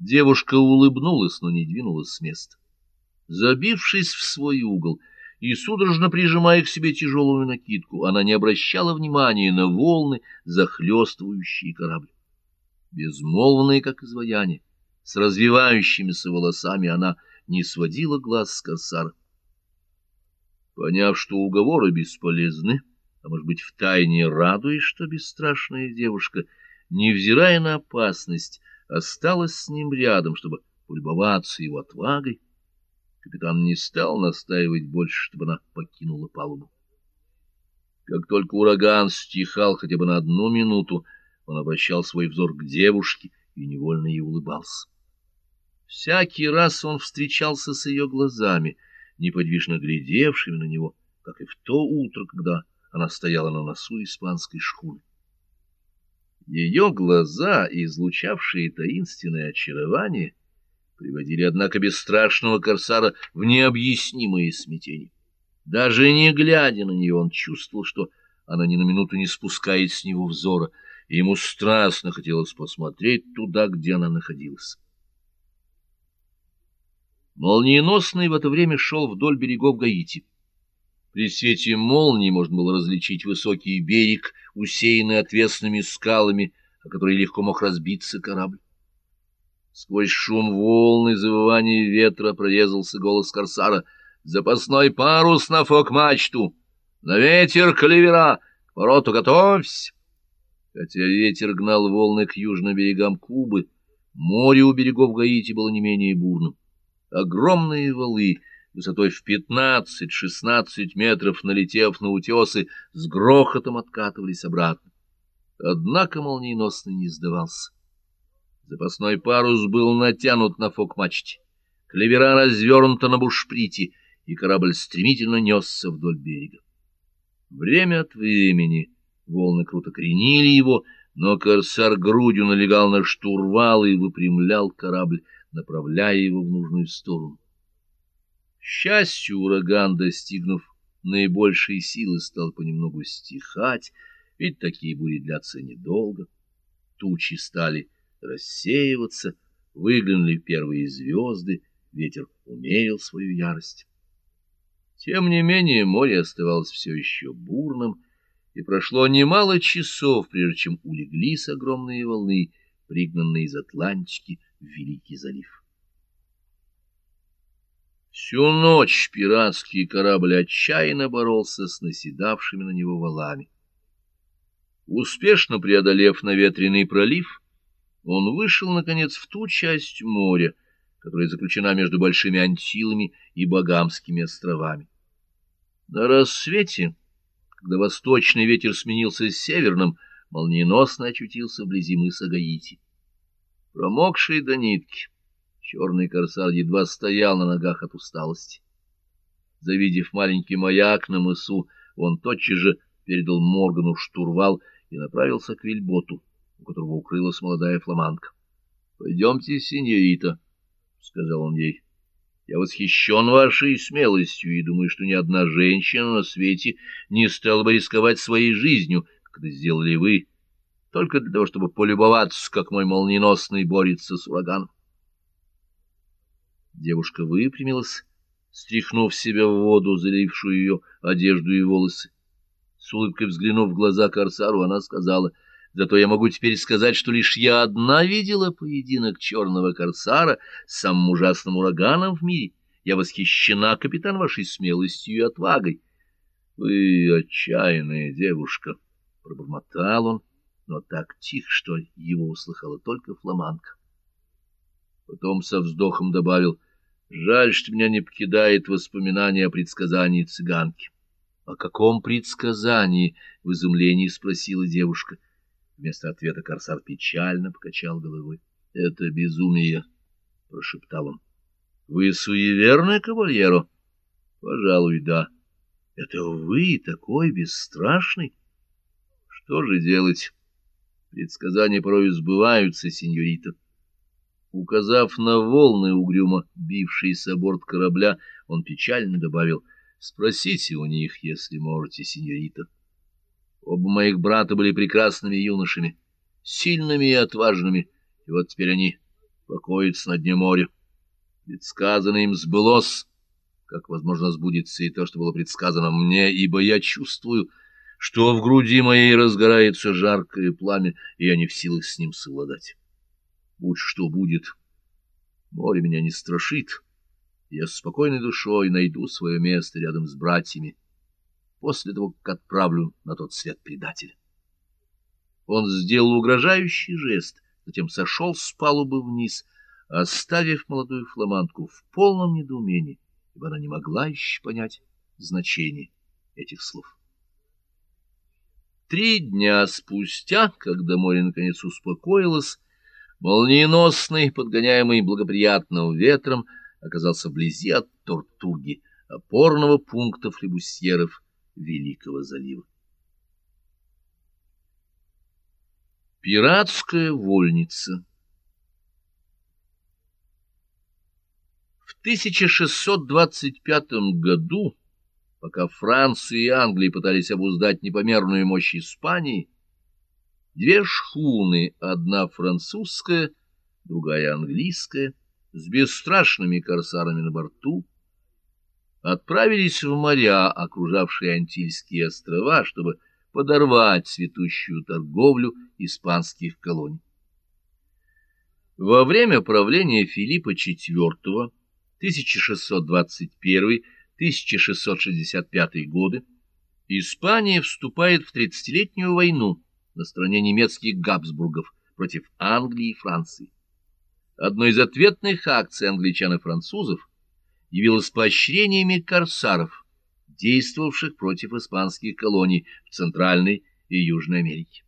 Девушка улыбнулась, но не двинулась с места. Забившись в свой угол и судорожно прижимая к себе тяжелую накидку, она не обращала внимания на волны, захлестывающие корабль. Безмолвная, как изваяние, с развивающимися волосами, она не сводила глаз с корсара. Поняв, что уговоры бесполезны, а может быть, втайне радуясь, что бесстрашная девушка, невзирая на опасность, осталась с ним рядом, чтобы полюбоваться его отвагой, капитан не стал настаивать больше, чтобы она покинула палубу. Как только ураган стихал хотя бы на одну минуту, он обращал свой взор к девушке и невольно ей улыбался. Всякий раз он встречался с ее глазами, неподвижно глядевшими на него, как и в то утро, когда она стояла на носу испанской шхуны. Ее глаза, излучавшие таинственное очарование, приводили, однако, бесстрашного корсара в необъяснимое смятение. Даже не глядя на нее, он чувствовал, что она ни на минуту не спускает с него взора, и ему страстно хотелось посмотреть туда, где она находилась. Молниеносный в это время шел вдоль берегов Гаити. При свете молнии можно было различить высокий берег, усеянный отвесными скалами, о которые легко мог разбиться корабль. Сквозь шум волны и завывание ветра прорезался голос корсара. «Запасной парус на фок-мачту! На ветер клевера! К вороту готовься!» Хотя ветер гнал волны к южным берегам Кубы, море у берегов Гаити было не менее бурным. Огромные валы — высотой в пятнадцать-шестнадцать метров, налетев на утесы, с грохотом откатывались обратно. Однако молниеносно не сдавался. Запасной парус был натянут на фок-мачте, клевера развернута на бушприте, и корабль стремительно несся вдоль берега. Время от времени волны круто кренили его, но корсар грудью налегал на штурвал и выпрямлял корабль, направляя его в нужную сторону. Счастью, ураган, достигнув наибольшей силы, стал понемногу стихать, ведь такие бури длятся недолго. Тучи стали рассеиваться, выглянули первые звезды, ветер умерил свою ярость. Тем не менее море оставалось все еще бурным, и прошло немало часов, прежде чем улеглись огромные волны, пригнанные из Атлантики в Великий залив. Всю ночь пиратский корабль отчаянно боролся с наседавшими на него валами. Успешно преодолев наветренный пролив, он вышел, наконец, в ту часть моря, которая заключена между Большими Антилами и Багамскими островами. На рассвете, когда восточный ветер сменился северным, молниеносно очутился вблизи мыса Гаити. Промокший до нитки, Черный корсар едва стоял на ногах от усталости. Завидев маленький маяк на мысу, он тотчас же передал Моргану штурвал и направился к вельботу, у которого укрылась молодая фламандка. — Пойдемте, синьорита, — сказал он ей. — Я восхищен вашей смелостью и думаю, что ни одна женщина на свете не стала бы рисковать своей жизнью, как это сделали вы, только для того, чтобы полюбоваться, как мой молниеносный борется с ураганом. Девушка выпрямилась, стряхнув себя в воду, залившую ее одежду и волосы. С улыбкой взглянув в глаза корсару, она сказала, «Зато я могу теперь сказать, что лишь я одна видела поединок черного корсара с самым ужасным ураганом в мире. Я восхищена, капитан, вашей смелостью и отвагой». «Вы отчаянная девушка», — пробормотал он, но так тихо, что его услыхала только фламанка. Потом со вздохом добавил, «Жаль, что меня не покидает воспоминание о предсказании цыганки». «О каком предсказании?» — в изумлении спросила девушка. Вместо ответа корсар печально покачал головой. «Это безумие», — прошептал он. «Вы суеверный кавальеро?» «Пожалуй, да». «Это вы такой бесстрашный?» «Что же делать? Предсказания порой сбываются, сеньорита». Указав на волны угрюмо бившиеся борт корабля, он печально добавил, «Спросите у них, если можете, сеньорита». Оба моих брата были прекрасными юношами, сильными и отважными, и вот теперь они покоится на дне моря. Предсказано им сбылось, как, возможно, сбудется и то, что было предсказано мне, ибо я чувствую, что в груди моей разгорается жаркое пламя, и я не в силах с ним совладать. Будь что будет, море меня не страшит, я с спокойной душой найду свое место рядом с братьями, после того, как отправлю на тот свет предателя. Он сделал угрожающий жест, затем сошел с палубы вниз, оставив молодую фламандку в полном недоумении, ибо она не могла еще понять значение этих слов. Три дня спустя, когда море наконец успокоилось, молниеносный, подгоняемый благоприятным ветром, оказался вблизи от Тортуги, опорного пункта флебусьеров Великого залива. Пиратская вольница В 1625 году, пока Франция и Англия пытались обуздать непомерную мощь Испании, две шхуны, одна французская, другая английская, с бесстрашными корсарами на борту, отправились в моря, окружавшие Антильские острова, чтобы подорвать цветущую торговлю испанских колоний. Во время правления Филиппа IV 1621-1665 годы Испания вступает в тридцатилетнюю войну на стороне немецких Габсбургов против Англии и Франции. Одной из ответных акций англичан и французов явилось поощрениями корсаров, действовавших против испанских колоний в Центральной и Южной Америке.